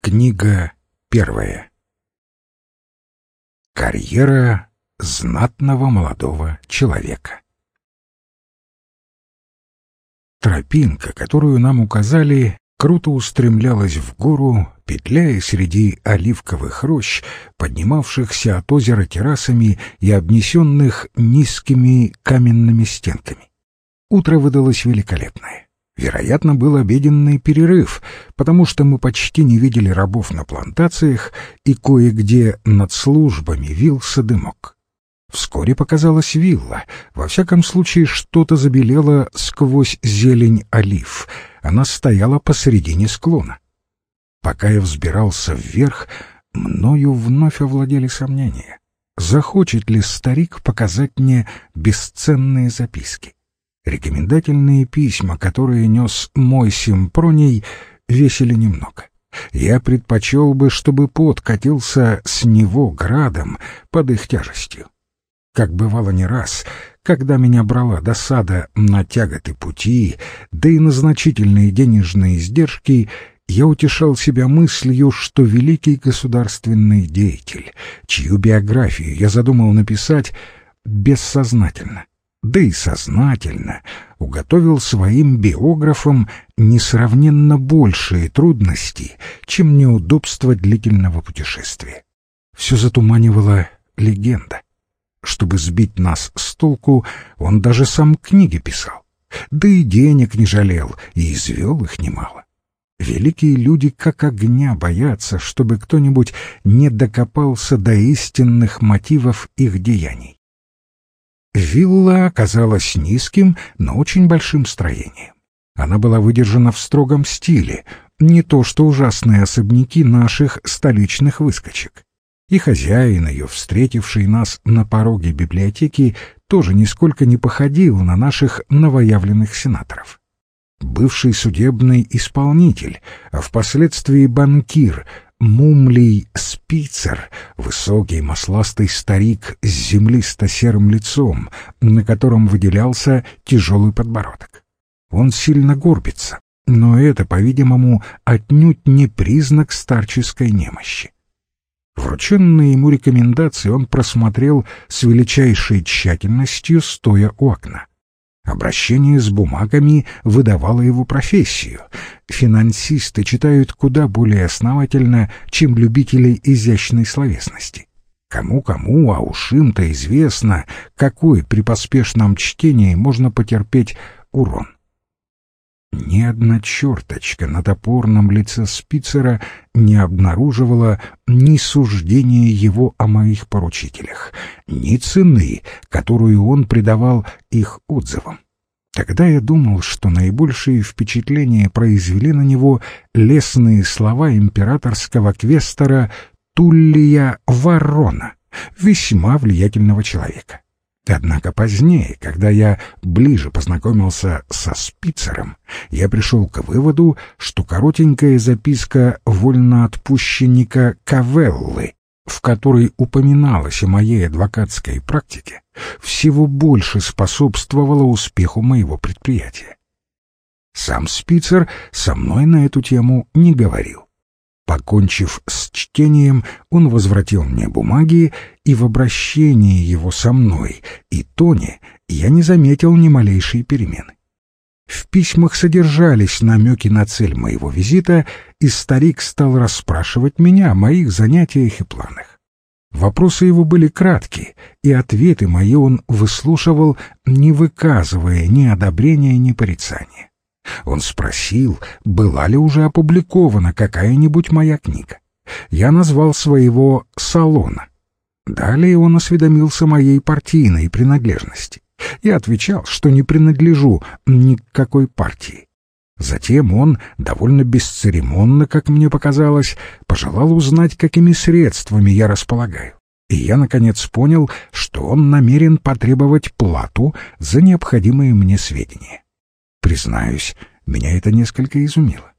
Книга первая. Карьера знатного молодого человека. Тропинка, которую нам указали, круто устремлялась в гору, петляя среди оливковых рощ, поднимавшихся от озера террасами и обнесенных низкими каменными стенками. Утро выдалось великолепное. Вероятно, был обеденный перерыв, потому что мы почти не видели рабов на плантациях, и кое-где над службами вился дымок. Вскоре показалась вилла. Во всяком случае, что-то забелело сквозь зелень олив. Она стояла посредине склона. Пока я взбирался вверх, мною вновь овладели сомнения. Захочет ли старик показать мне бесценные записки? Рекомендательные письма, которые нес мой Симпроний, весили немного. Я предпочел бы, чтобы пот катился с него градом под их тяжестью. Как бывало не раз, когда меня брала досада на тяготы пути, да и на значительные денежные издержки, я утешал себя мыслью, что великий государственный деятель, чью биографию я задумал написать бессознательно, да и сознательно уготовил своим биографам несравненно большие трудности, чем неудобства длительного путешествия. Все затуманивала легенда. Чтобы сбить нас с толку, он даже сам книги писал. Да и денег не жалел, и извел их немало. Великие люди как огня боятся, чтобы кто-нибудь не докопался до истинных мотивов их деяний. Вилла оказалась низким, но очень большим строением. Она была выдержана в строгом стиле, не то что ужасные особняки наших столичных выскочек. И хозяин ее, встретивший нас на пороге библиотеки, тоже нисколько не походил на наших новоявленных сенаторов бывший судебный исполнитель, а впоследствии банкир, Мумлий Спицер, высокий масластый старик с землисто-серым лицом, на котором выделялся тяжелый подбородок. Он сильно горбится, но это, по-видимому, отнюдь не признак старческой немощи. Врученные ему рекомендации он просмотрел с величайшей тщательностью, стоя у окна. Обращение с бумагами выдавало его профессию. Финансисты читают куда более основательно, чем любители изящной словесности. Кому-кому, а уж им-то известно, какой при поспешном чтении можно потерпеть урон. Ни одна черточка на топорном лице Спицера не обнаруживала ни суждения его о моих поручителях, ни цены, которую он придавал их отзывам. Тогда я думал, что наибольшее впечатление произвели на него лесные слова императорского квестора Туллия Ворона, весьма влиятельного человека. Однако позднее, когда я ближе познакомился со Спицером, я пришел к выводу, что коротенькая записка вольноотпущенника Кавеллы, в которой упоминалось о моей адвокатской практике, всего больше способствовала успеху моего предприятия. Сам Спицер со мной на эту тему не говорил. Покончив с чтением, он возвратил мне бумаги, и в обращении его со мной и Тони я не заметил ни малейшей перемены. В письмах содержались намеки на цель моего визита, и старик стал расспрашивать меня о моих занятиях и планах. Вопросы его были краткие, и ответы мои он выслушивал, не выказывая ни одобрения, ни порицания. Он спросил, была ли уже опубликована какая-нибудь моя книга. Я назвал своего салона. Далее он осведомился моей партийной принадлежности. Я отвечал, что не принадлежу ни к какой партии. Затем он, довольно бесцеремонно, как мне показалось, пожелал узнать, какими средствами я располагаю. И я, наконец, понял, что он намерен потребовать плату за необходимые мне сведения. Признаюсь, меня это несколько изумило.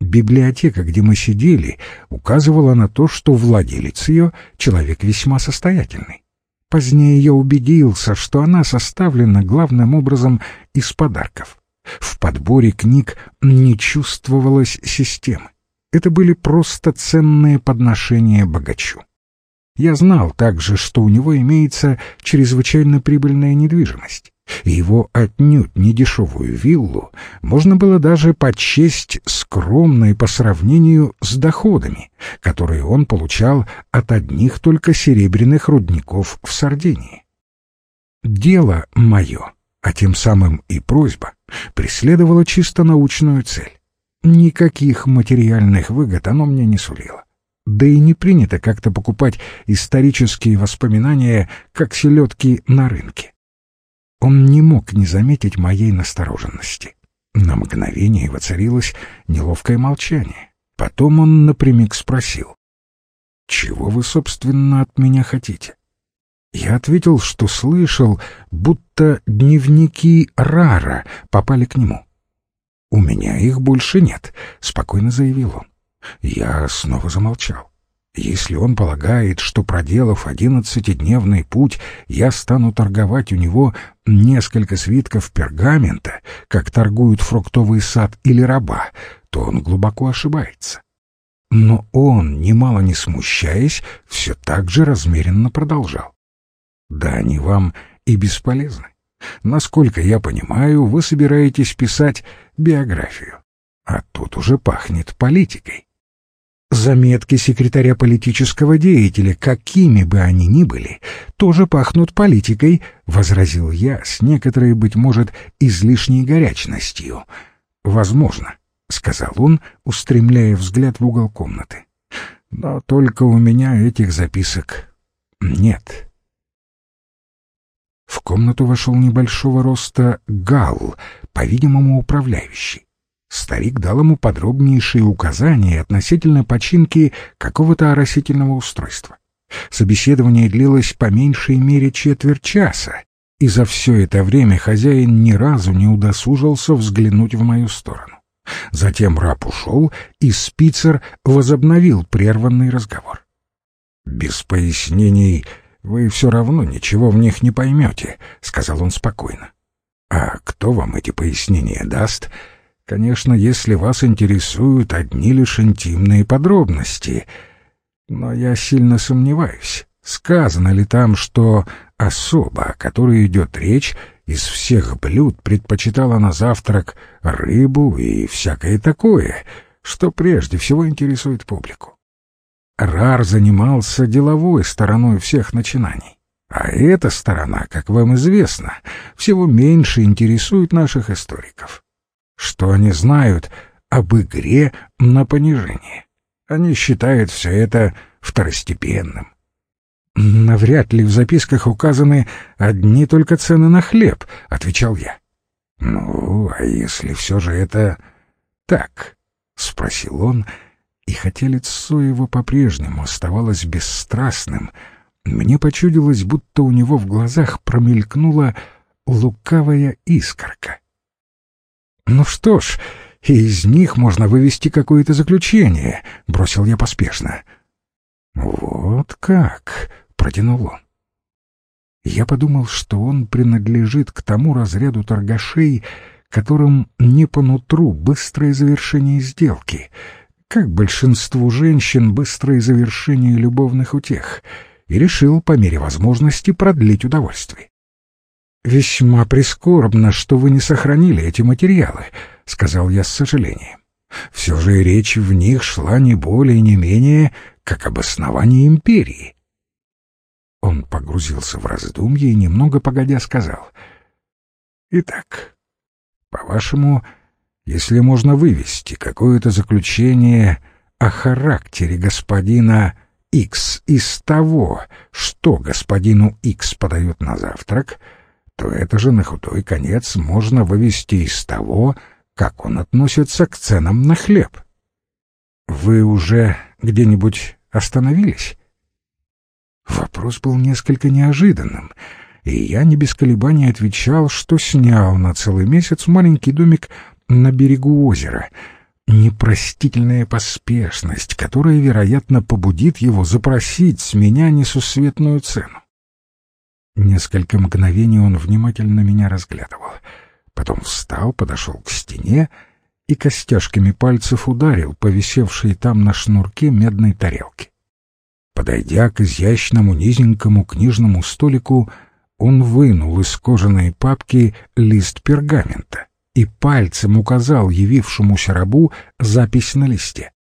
Библиотека, где мы сидели, указывала на то, что владелец ее — человек весьма состоятельный. Позднее я убедился, что она составлена главным образом из подарков. В подборе книг не чувствовалось системы. Это были просто ценные подношения богачу. Я знал также, что у него имеется чрезвычайно прибыльная недвижимость, его отнюдь недешевую виллу можно было даже почесть скромной по сравнению с доходами, которые он получал от одних только серебряных рудников в Сардинии. Дело мое, а тем самым и просьба, преследовало чисто научную цель. Никаких материальных выгод оно мне не сулило. Да и не принято как-то покупать исторические воспоминания, как селедки на рынке. Он не мог не заметить моей настороженности. На мгновение воцарилось неловкое молчание. Потом он напрямик спросил. «Чего вы, собственно, от меня хотите?» Я ответил, что слышал, будто дневники Рара попали к нему. «У меня их больше нет», — спокойно заявил он. Я снова замолчал. Если он полагает, что, проделав одиннадцатидневный путь, я стану торговать у него несколько свитков пергамента, как торгуют фруктовый сад или раба, то он глубоко ошибается. Но он, немало не смущаясь, все так же размеренно продолжал. Да они вам и бесполезны. Насколько я понимаю, вы собираетесь писать биографию. А тут уже пахнет политикой. Заметки секретаря политического деятеля, какими бы они ни были, тоже пахнут политикой, — возразил я с некоторой, быть может, излишней горячностью. — Возможно, — сказал он, устремляя взгляд в угол комнаты. — Но только у меня этих записок нет. В комнату вошел небольшого роста Гал, по-видимому, управляющий. Старик дал ему подробнейшие указания относительно починки какого-то оросительного устройства. Собеседование длилось по меньшей мере четверть часа, и за все это время хозяин ни разу не удосужился взглянуть в мою сторону. Затем раб ушел, и спицер возобновил прерванный разговор. «Без пояснений вы все равно ничего в них не поймете», — сказал он спокойно. «А кто вам эти пояснения даст?» Конечно, если вас интересуют одни лишь интимные подробности. Но я сильно сомневаюсь, сказано ли там, что особа, о которой идет речь, из всех блюд предпочитала на завтрак рыбу и всякое такое, что прежде всего интересует публику. Рар занимался деловой стороной всех начинаний. А эта сторона, как вам известно, всего меньше интересует наших историков что они знают об игре на понижение. Они считают все это второстепенным. «Навряд ли в записках указаны одни только цены на хлеб», — отвечал я. «Ну, а если все же это так?» — спросил он, и хотя лицо его по-прежнему оставалось бесстрастным, мне почудилось, будто у него в глазах промелькнула лукавая искорка. «Ну что ж, из них можно вывести какое-то заключение», — бросил я поспешно. «Вот как», — протянул он. Я подумал, что он принадлежит к тому разряду торгашей, которым не по нутру быстрое завершение сделки, как большинству женщин быстрое завершение любовных утех, и решил по мере возможности продлить удовольствие. «Весьма прискорбно, что вы не сохранили эти материалы», — сказал я с сожалением. «Все же речь в них шла не более не менее, как об основании империи». Он погрузился в раздумье и немного погодя сказал. «Итак, по-вашему, если можно вывести какое-то заключение о характере господина Икс из того, что господину Икс подают на завтрак, — то это же на худой конец можно вывести из того, как он относится к ценам на хлеб. Вы уже где-нибудь остановились? Вопрос был несколько неожиданным, и я не без колебаний отвечал, что снял на целый месяц маленький домик на берегу озера. Непростительная поспешность, которая, вероятно, побудит его запросить с меня несусветную цену. Несколько мгновений он внимательно меня разглядывал. Потом встал, подошел к стене и костяшками пальцев ударил по висевшей там на шнурке медной тарелке. Подойдя к изящному низенькому книжному столику, он вынул из кожаной папки лист пергамента и пальцем указал явившемуся рабу запись на листе.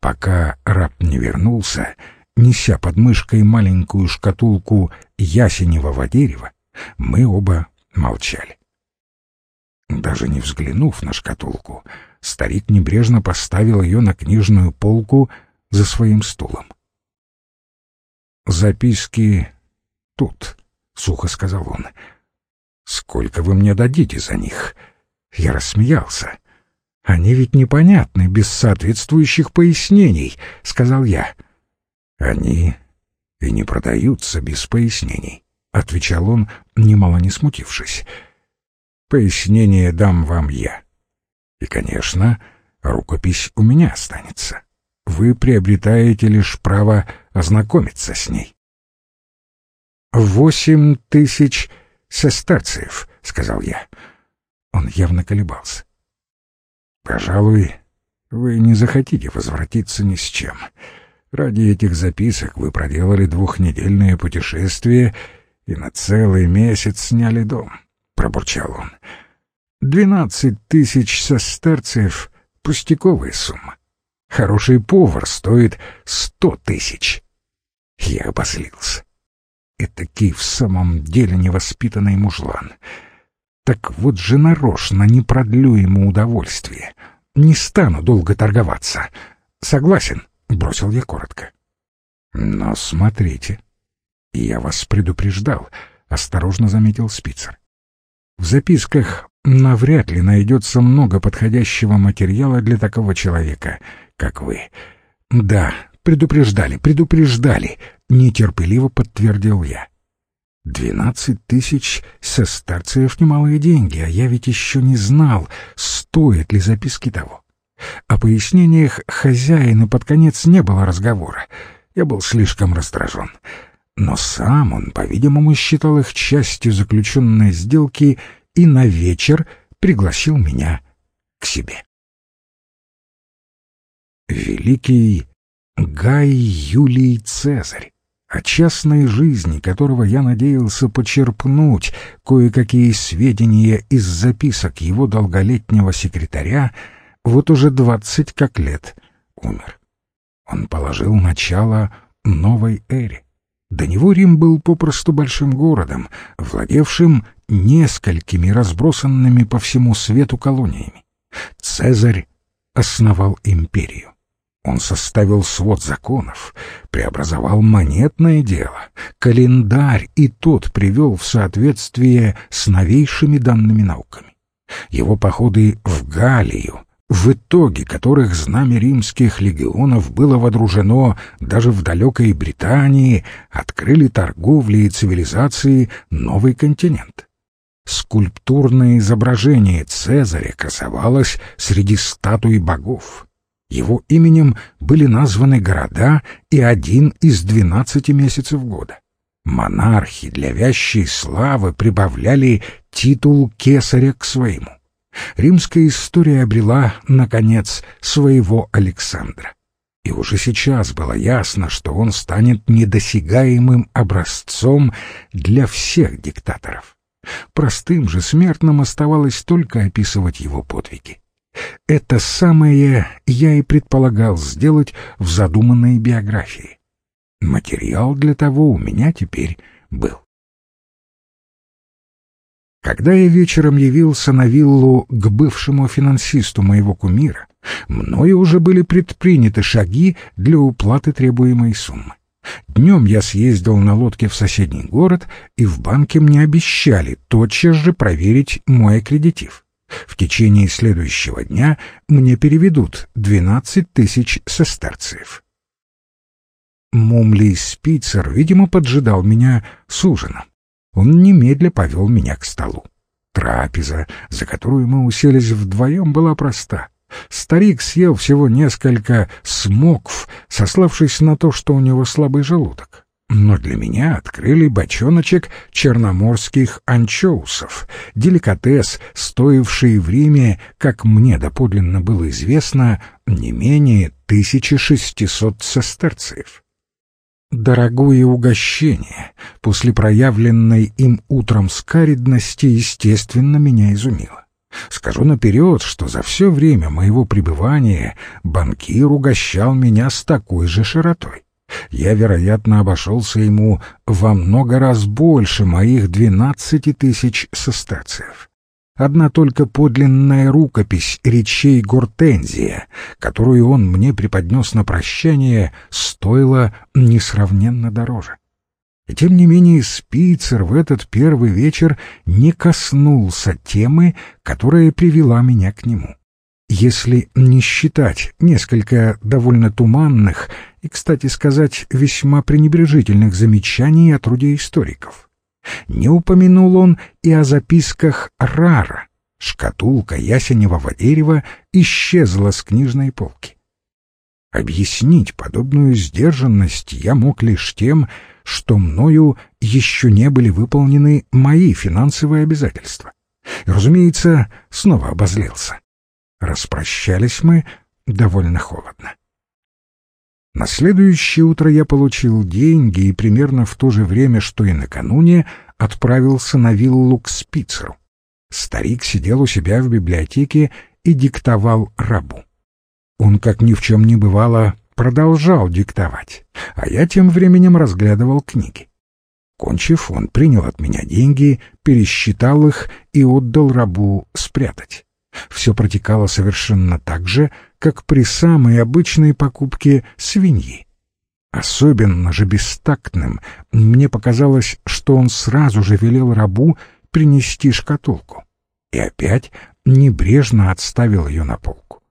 Пока раб не вернулся, неся под мышкой маленькую шкатулку ясеневого дерева, мы оба молчали. Даже не взглянув на шкатулку, старик небрежно поставил ее на книжную полку за своим стулом. «Записки тут», — сухо сказал он. «Сколько вы мне дадите за них?» Я рассмеялся. «Они ведь непонятны, без соответствующих пояснений», — сказал я. «Они и не продаются без пояснений», — отвечал он, немало не смутившись. Пояснение дам вам я. И, конечно, рукопись у меня останется. Вы приобретаете лишь право ознакомиться с ней. «Восемь тысяч сестерциев», — сказал я. Он явно колебался. «Пожалуй, вы не захотите возвратиться ни с чем. Ради этих записок вы проделали двухнедельное путешествие и на целый месяц сняли дом пробурчал он. «Двенадцать тысяч сестерцев — пустяковая сумма. Хороший повар стоит сто тысяч». Я обозлился. Этакий в самом деле невоспитанный мужлан. Так вот же нарочно не продлю ему удовольствие. Не стану долго торговаться. Согласен, — бросил я коротко. Но смотрите, я вас предупреждал, — осторожно заметил Спицер. В записках навряд ли найдется много подходящего материала для такого человека, как вы. Да, предупреждали, предупреждали, нетерпеливо подтвердил я. Двенадцать тысяч сестерциев немалые деньги, а я ведь еще не знал, стоят ли записки того. О пояснениях хозяина под конец не было разговора. Я был слишком раздражен но сам он, по-видимому, считал их частью заключенной сделки и на вечер пригласил меня к себе. Великий Гай Юлий Цезарь, о частной жизни которого я надеялся почерпнуть кое-какие сведения из записок его долголетнего секретаря, вот уже двадцать как лет умер. Он положил начало новой эре до него Рим был попросту большим городом, владевшим несколькими разбросанными по всему свету колониями. Цезарь основал империю. Он составил свод законов, преобразовал монетное дело, календарь и тот привел в соответствие с новейшими данными науками. Его походы в Галлию, в итоге которых знамя римских легионов было водружено даже в далекой Британии, открыли торговли и цивилизации новый континент. Скульптурное изображение Цезаря красовалось среди статуй богов. Его именем были названы города и один из двенадцати месяцев года. Монархи для вящей славы прибавляли титул кесаря к своему римская история обрела, наконец, своего Александра. И уже сейчас было ясно, что он станет недосягаемым образцом для всех диктаторов. Простым же смертным оставалось только описывать его подвиги. Это самое я и предполагал сделать в задуманной биографии. Материал для того у меня теперь был. Когда я вечером явился на виллу к бывшему финансисту моего кумира, мною уже были предприняты шаги для уплаты требуемой суммы. Днем я съездил на лодке в соседний город, и в банке мне обещали тотчас же проверить мой аккредитив. В течение следующего дня мне переведут двенадцать тысяч сестерциев. Мумлий Спицер, видимо, поджидал меня с ужином. Он немедля повел меня к столу. Трапеза, за которую мы уселись вдвоем, была проста. Старик съел всего несколько смокв, сославшись на то, что у него слабый желудок. но для меня открыли бочоночек черноморских анчоусов, деликатес, стоивший в Риме, как мне доподлинно было известно, не менее 1600 сестерциев. Дорогое угощение после проявленной им утром скаридности, естественно, меня изумило. Скажу наперед, что за все время моего пребывания банкир угощал меня с такой же широтой. Я, вероятно, обошелся ему во много раз больше моих двенадцати тысяч сестациев. Одна только подлинная рукопись речей Гортензия, которую он мне преподнес на прощание, стоила несравненно дороже. И тем не менее Спицер в этот первый вечер не коснулся темы, которая привела меня к нему. Если не считать несколько довольно туманных и, кстати сказать, весьма пренебрежительных замечаний о труде историков. Не упомянул он и о записках Рара. Шкатулка ясеневого дерева исчезла с книжной полки. Объяснить подобную сдержанность я мог лишь тем, что мною еще не были выполнены мои финансовые обязательства. Разумеется, снова обозлился. Распрощались мы довольно холодно. На следующее утро я получил деньги и примерно в то же время, что и накануне, отправился на виллу к Спицеру. Старик сидел у себя в библиотеке и диктовал рабу. Он, как ни в чем не бывало, продолжал диктовать, а я тем временем разглядывал книги. Кончив, он принял от меня деньги, пересчитал их и отдал рабу спрятать. Все протекало совершенно так же, как при самой обычной покупке свиньи. Особенно же бестактным мне показалось, что он сразу же велел рабу принести шкатулку и опять небрежно отставил ее на полку.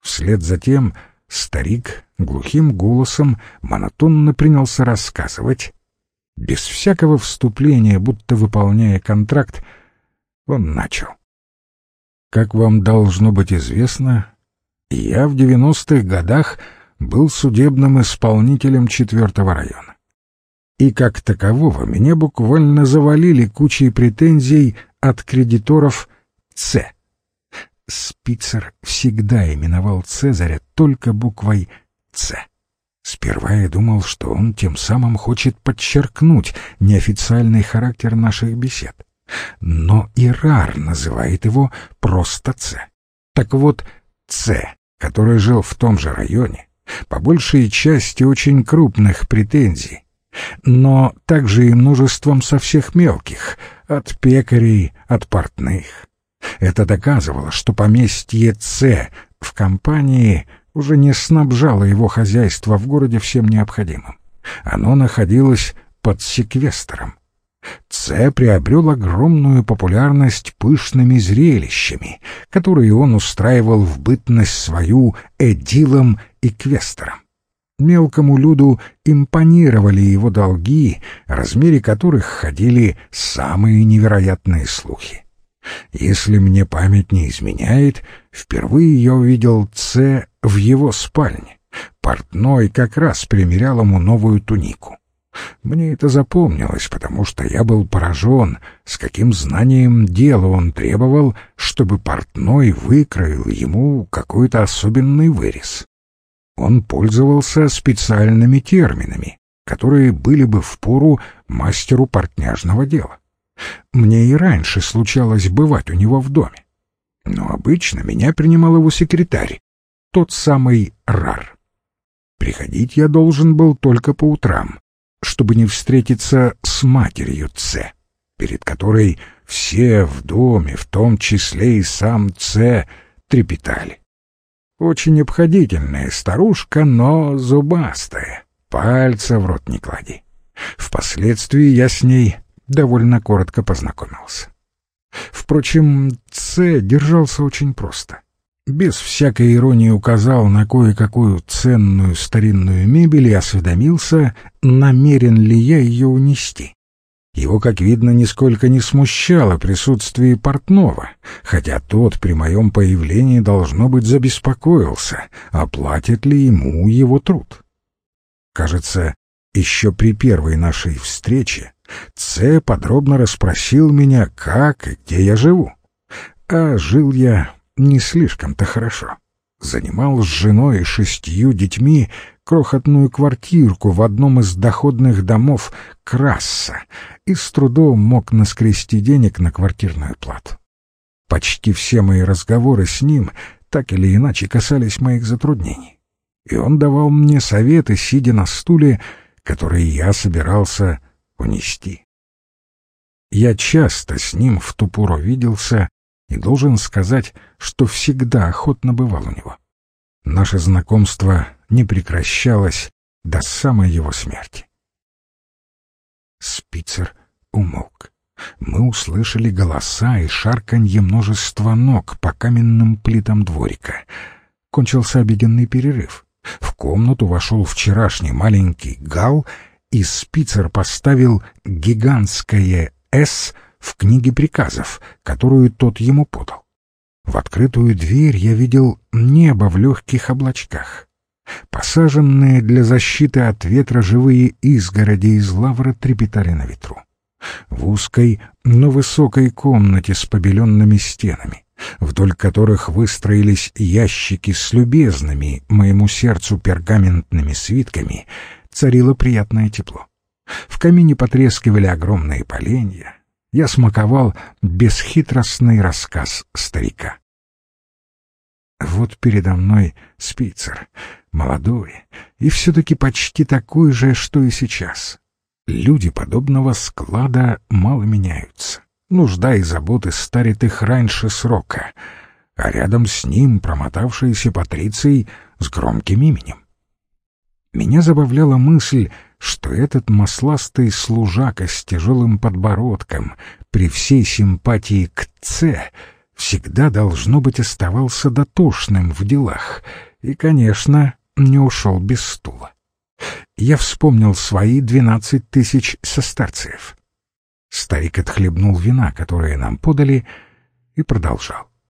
Вслед за тем старик глухим голосом монотонно принялся рассказывать. Без всякого вступления, будто выполняя контракт, он начал. Как вам должно быть известно, я в девяностых годах был судебным исполнителем четвертого района. И как такового меня буквально завалили кучей претензий от кредиторов «Ц». Спицер всегда именовал Цезаря только буквой «Ц». Сперва я думал, что он тем самым хочет подчеркнуть неофициальный характер наших бесед. Но Ирар называет его просто Ц. Так вот, Ц, который жил в том же районе, по большей части очень крупных претензий, но также и множеством со всех мелких, от пекарей, от портных. Это доказывало, что поместье Ц в компании уже не снабжало его хозяйство в городе всем необходимым. Оно находилось под секвестром. Ц приобрел огромную популярность пышными зрелищами, которые он устраивал в бытность свою эдилом и квестером. Мелкому люду импонировали его долги, о размере которых ходили самые невероятные слухи. Если мне память не изменяет, впервые я увидел Ц в его спальне. Портной как раз примерял ему новую тунику. Мне это запомнилось, потому что я был поражен, с каким знанием дела он требовал, чтобы портной выкроил ему какой-то особенный вырез. Он пользовался специальными терминами, которые были бы в пору мастеру портняжного дела. Мне и раньше случалось бывать у него в доме. Но обычно меня принимал его секретарь, тот самый Рар. Приходить я должен был только по утрам, чтобы не встретиться с матерью Ц, перед которой все в доме, в том числе и сам Ц, трепетали. Очень обходительная старушка, но зубастая, пальца в рот не клади. Впоследствии я с ней довольно коротко познакомился. Впрочем, Ц держался очень просто без всякой иронии указал на кое-какую ценную старинную мебель и осведомился, намерен ли я ее унести. Его, как видно, нисколько не смущало присутствие портного, хотя тот при моем появлении, должно быть, забеспокоился, оплатит ли ему его труд. Кажется, Еще при первой нашей встрече Ц подробно расспросил меня, как и где я живу. А жил я не слишком-то хорошо. Занимал с женой и шестью детьми крохотную квартирку в одном из доходных домов Красса и с трудом мог наскрести денег на квартирную плату. Почти все мои разговоры с ним так или иначе касались моих затруднений. И он давал мне советы, сидя на стуле, который я собирался унести. Я часто с ним в ту пору виделся и должен сказать, что всегда охотно бывал у него. Наше знакомство не прекращалось до самой его смерти. Спицер умолк. Мы услышали голоса и шарканье множества ног по каменным плитам дворика. Кончился обеденный перерыв. В комнату вошел вчерашний маленький Гал, и Спицер поставил гигантское «С» в книге приказов, которую тот ему подал. В открытую дверь я видел небо в легких облачках. Посаженные для защиты от ветра живые изгороди из лавра трепетали на ветру. В узкой, но высокой комнате с побеленными стенами, вдоль которых выстроились ящики с любезными моему сердцу пергаментными свитками, царило приятное тепло. В камине потрескивали огромные поленья, я смаковал бесхитростный рассказ старика. Вот передо мной спицер, молодой, и все-таки почти такой же, что и сейчас. Люди подобного склада мало меняются. Нужда и заботы старят их раньше срока, а рядом с ним промотавшийся Патриций с громким именем. Меня забавляла мысль, что этот масластый служака с тяжелым подбородком, при всей симпатии к Ц, всегда, должно быть, оставался дотошным в делах и, конечно, не ушел без стула. Я вспомнил свои двенадцать тысяч состарцев. Старик отхлебнул вина, которое нам подали, и продолжал.